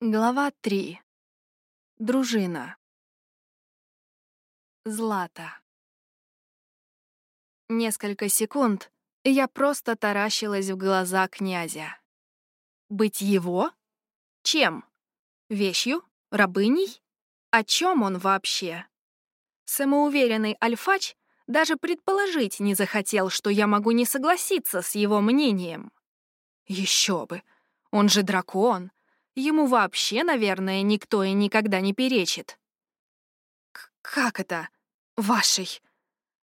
Глава 3. Дружина. Злата. Несколько секунд я просто таращилась в глаза князя. Быть его? Чем? Вещью? Рабыней? О чем он вообще? Самоуверенный альфач даже предположить не захотел, что я могу не согласиться с его мнением. Еще бы, он же дракон — Ему вообще, наверное, никто и никогда не перечит. «Как это? Вашей?»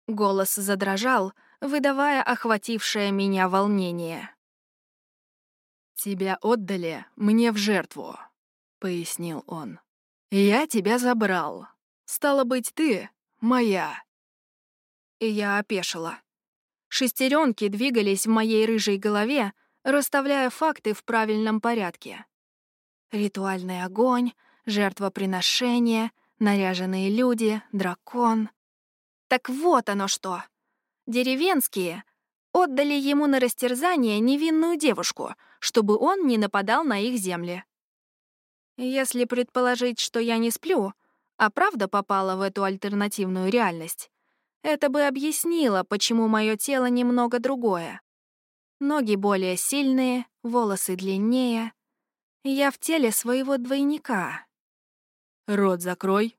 Голос задрожал, выдавая охватившее меня волнение. «Тебя отдали мне в жертву», — пояснил он. «Я тебя забрал. Стало быть, ты моя». И я опешила. Шестеренки двигались в моей рыжей голове, расставляя факты в правильном порядке. Ритуальный огонь, жертвоприношение, наряженные люди, дракон. Так вот оно что. Деревенские отдали ему на растерзание невинную девушку, чтобы он не нападал на их земли. Если предположить, что я не сплю, а правда попала в эту альтернативную реальность, это бы объяснило, почему мое тело немного другое. Ноги более сильные, волосы длиннее, я в теле своего двойника. «Рот закрой».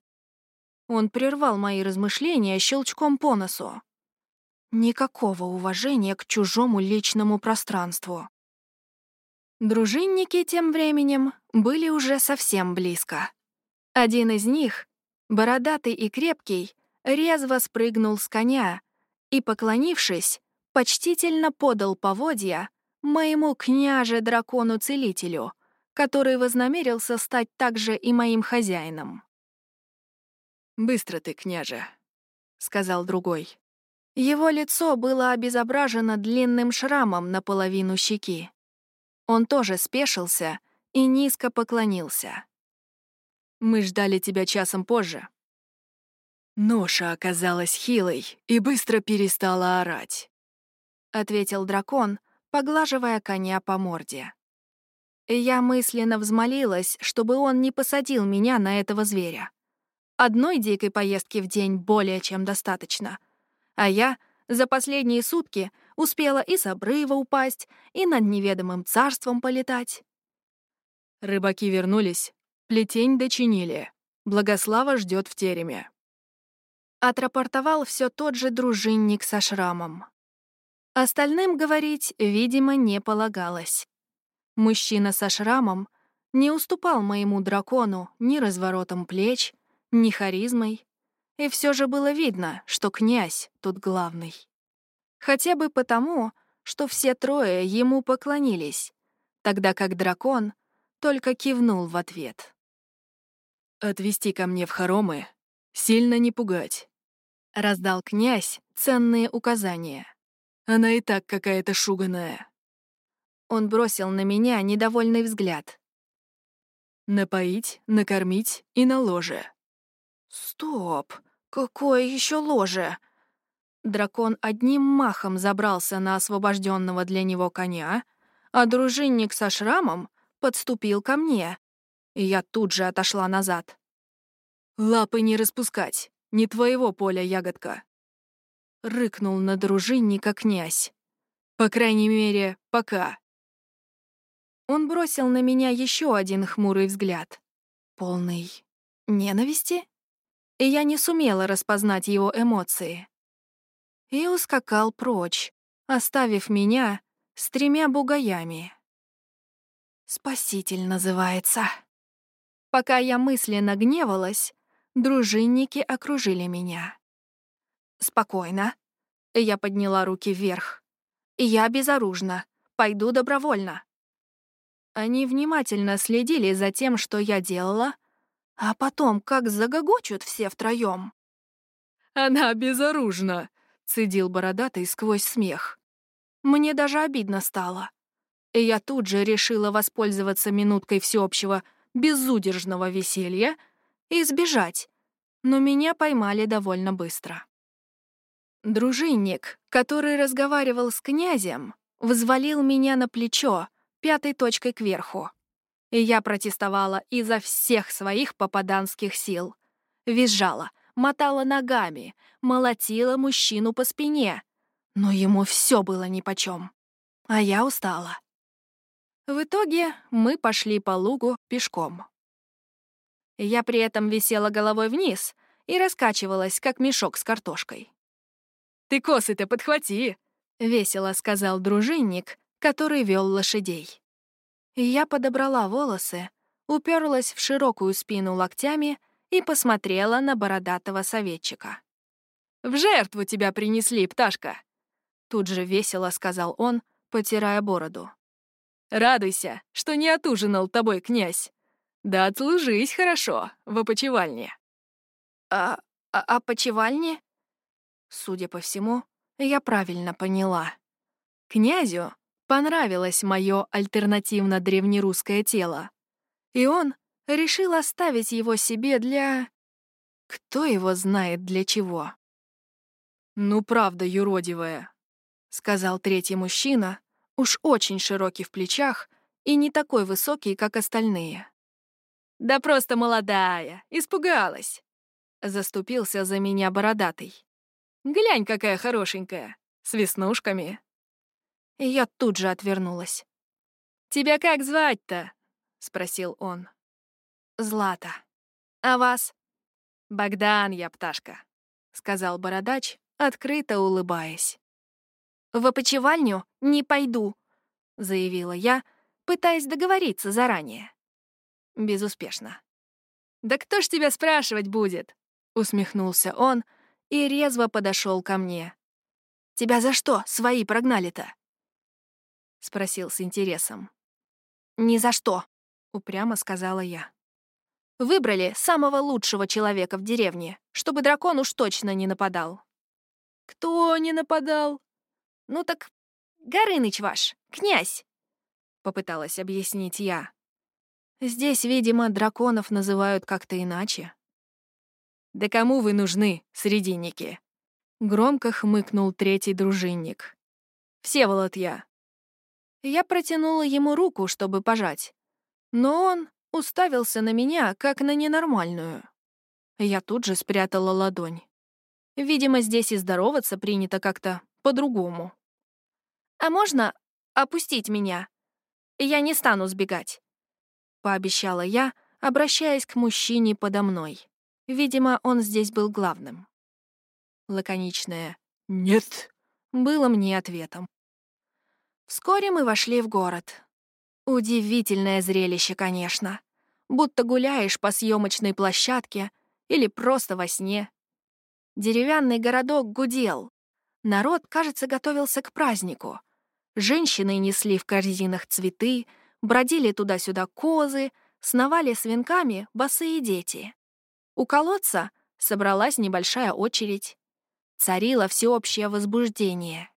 Он прервал мои размышления щелчком по носу. Никакого уважения к чужому личному пространству. Дружинники тем временем были уже совсем близко. Один из них, бородатый и крепкий, резво спрыгнул с коня и, поклонившись, почтительно подал поводья моему княже-дракону-целителю — который вознамерился стать также и моим хозяином. «Быстро ты, княже», — сказал другой. Его лицо было обезображено длинным шрамом наполовину щеки. Он тоже спешился и низко поклонился. «Мы ждали тебя часом позже». Ноша оказалась хилой и быстро перестала орать, — ответил дракон, поглаживая коня по морде. Я мысленно взмолилась, чтобы он не посадил меня на этого зверя. Одной дикой поездки в день более чем достаточно. А я за последние сутки успела и с обрыва упасть, и над неведомым царством полетать. Рыбаки вернулись, плетень дочинили. Благослава ждет в тереме. Отрапортовал все тот же дружинник со шрамом. Остальным говорить, видимо, не полагалось. Мужчина со шрамом не уступал моему дракону ни разворотом плеч, ни харизмой, и все же было видно, что князь тут главный. Хотя бы потому, что все трое ему поклонились, тогда как дракон только кивнул в ответ. «Отвести ко мне в хоромы, сильно не пугать», — раздал князь ценные указания. «Она и так какая-то шуганая». Он бросил на меня недовольный взгляд. «Напоить, накормить и на ложе». «Стоп! Какое еще ложе?» Дракон одним махом забрался на освобожденного для него коня, а дружинник со шрамом подступил ко мне, и я тут же отошла назад. «Лапы не распускать, не твоего поля, ягодка!» Рыкнул на дружинника князь. «По крайней мере, пока». Он бросил на меня еще один хмурый взгляд, полный ненависти, и я не сумела распознать его эмоции. И ускакал прочь, оставив меня с тремя бугаями. «Спаситель» называется. Пока я мысленно гневалась, дружинники окружили меня. «Спокойно». Я подняла руки вверх. «Я безоружна. Пойду добровольно». Они внимательно следили за тем, что я делала, а потом как загогочут все втроем. «Она безоружна», — цедил бородатый сквозь смех. Мне даже обидно стало. И я тут же решила воспользоваться минуткой всеобщего безудержного веселья и сбежать, но меня поймали довольно быстро. Дружинник, который разговаривал с князем, взвалил меня на плечо, пятой точкой кверху. Я протестовала изо всех своих попаданских сил. Визжала, мотала ногами, молотила мужчину по спине. Но ему все было нипочем. А я устала. В итоге мы пошли по лугу пешком. Я при этом висела головой вниз и раскачивалась, как мешок с картошкой. «Ты косы-то подхвати!» — весело сказал дружинник, который вел лошадей. Я подобрала волосы, уперлась в широкую спину локтями и посмотрела на бородатого советчика. «В жертву тебя принесли, пташка!» Тут же весело сказал он, потирая бороду. «Радуйся, что не отужинал тобой князь. Да отслужись хорошо в опочивальне». «А, а, опочивальне?» Судя по всему, я правильно поняла. Князю понравилось мое альтернативно-древнерусское тело, и он решил оставить его себе для... Кто его знает для чего? «Ну, правда, юродивая», — сказал третий мужчина, уж очень широкий в плечах и не такой высокий, как остальные. «Да просто молодая, испугалась», — заступился за меня бородатый. «Глянь, какая хорошенькая, с веснушками». Я тут же отвернулась. «Тебя как звать-то?» — спросил он. «Злата. А вас?» «Богдан я, пташка», — сказал бородач, открыто улыбаясь. «В опочивальню не пойду», — заявила я, пытаясь договориться заранее. Безуспешно. «Да кто ж тебя спрашивать будет?» — усмехнулся он и резво подошел ко мне. «Тебя за что свои прогнали-то?» — спросил с интересом. «Ни за что», — упрямо сказала я. «Выбрали самого лучшего человека в деревне, чтобы дракон уж точно не нападал». «Кто не нападал?» «Ну так Горыныч ваш, князь», — попыталась объяснить я. Здесь, видимо, драконов называют как-то иначе. «Да кому вы нужны, срединники?» Громко хмыкнул третий дружинник. «Всеволод я, я протянула ему руку, чтобы пожать. Но он уставился на меня, как на ненормальную. Я тут же спрятала ладонь. Видимо, здесь и здороваться принято как-то по-другому. «А можно опустить меня? Я не стану сбегать», — пообещала я, обращаясь к мужчине подо мной. Видимо, он здесь был главным. Лаконичное «нет» было мне ответом. Вскоре мы вошли в город. Удивительное зрелище, конечно. Будто гуляешь по съемочной площадке или просто во сне. Деревянный городок гудел. Народ, кажется, готовился к празднику. Женщины несли в корзинах цветы, бродили туда-сюда козы, сновали с венками босые дети. У колодца собралась небольшая очередь. Царило всеобщее возбуждение.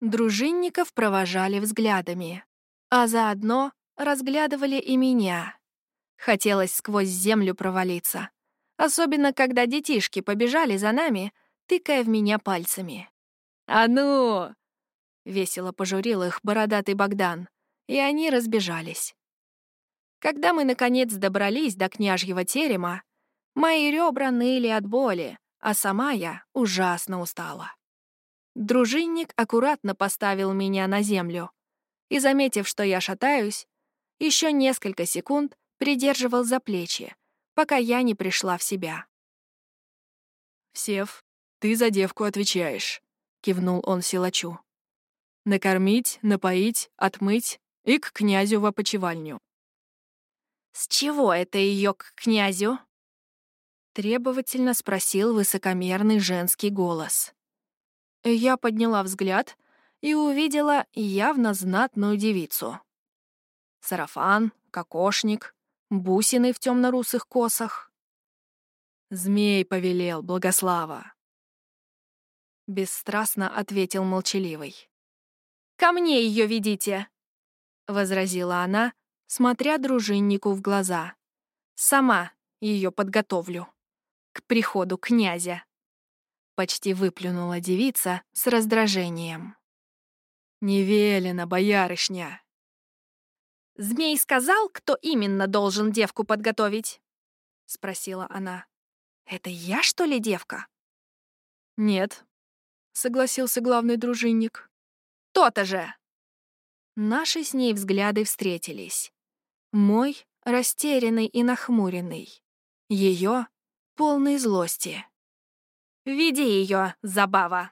Дружинников провожали взглядами, а заодно разглядывали и меня. Хотелось сквозь землю провалиться, особенно когда детишки побежали за нами, тыкая в меня пальцами. «А ну!» — весело пожурил их бородатый Богдан, и они разбежались. Когда мы, наконец, добрались до княжьего терема, мои ребра ныли от боли, а сама я ужасно устала. Дружинник аккуратно поставил меня на землю и, заметив, что я шатаюсь, еще несколько секунд придерживал за плечи, пока я не пришла в себя. «Сев, ты за девку отвечаешь», — кивнул он силачу. «Накормить, напоить, отмыть и к князю в опочивальню». «С чего это ее к князю?» — требовательно спросил высокомерный женский голос. Я подняла взгляд и увидела явно знатную девицу. Сарафан, кокошник, бусины в темно-русых косах. «Змей повелел, Благослава!» Бесстрастно ответил молчаливый. «Ко мне ее ведите!» — возразила она, смотря дружиннику в глаза. «Сама ее подготовлю к приходу князя» почти выплюнула девица с раздражением. «Не боярышня!» Змей сказал, кто именно должен девку подготовить?» — спросила она. «Это я, что ли, девка?» «Нет», — согласился главный дружинник. «То-то же!» Наши с ней взгляды встретились. Мой — растерянный и нахмуренный. Ее — полный злости. «Веди ее, забава!»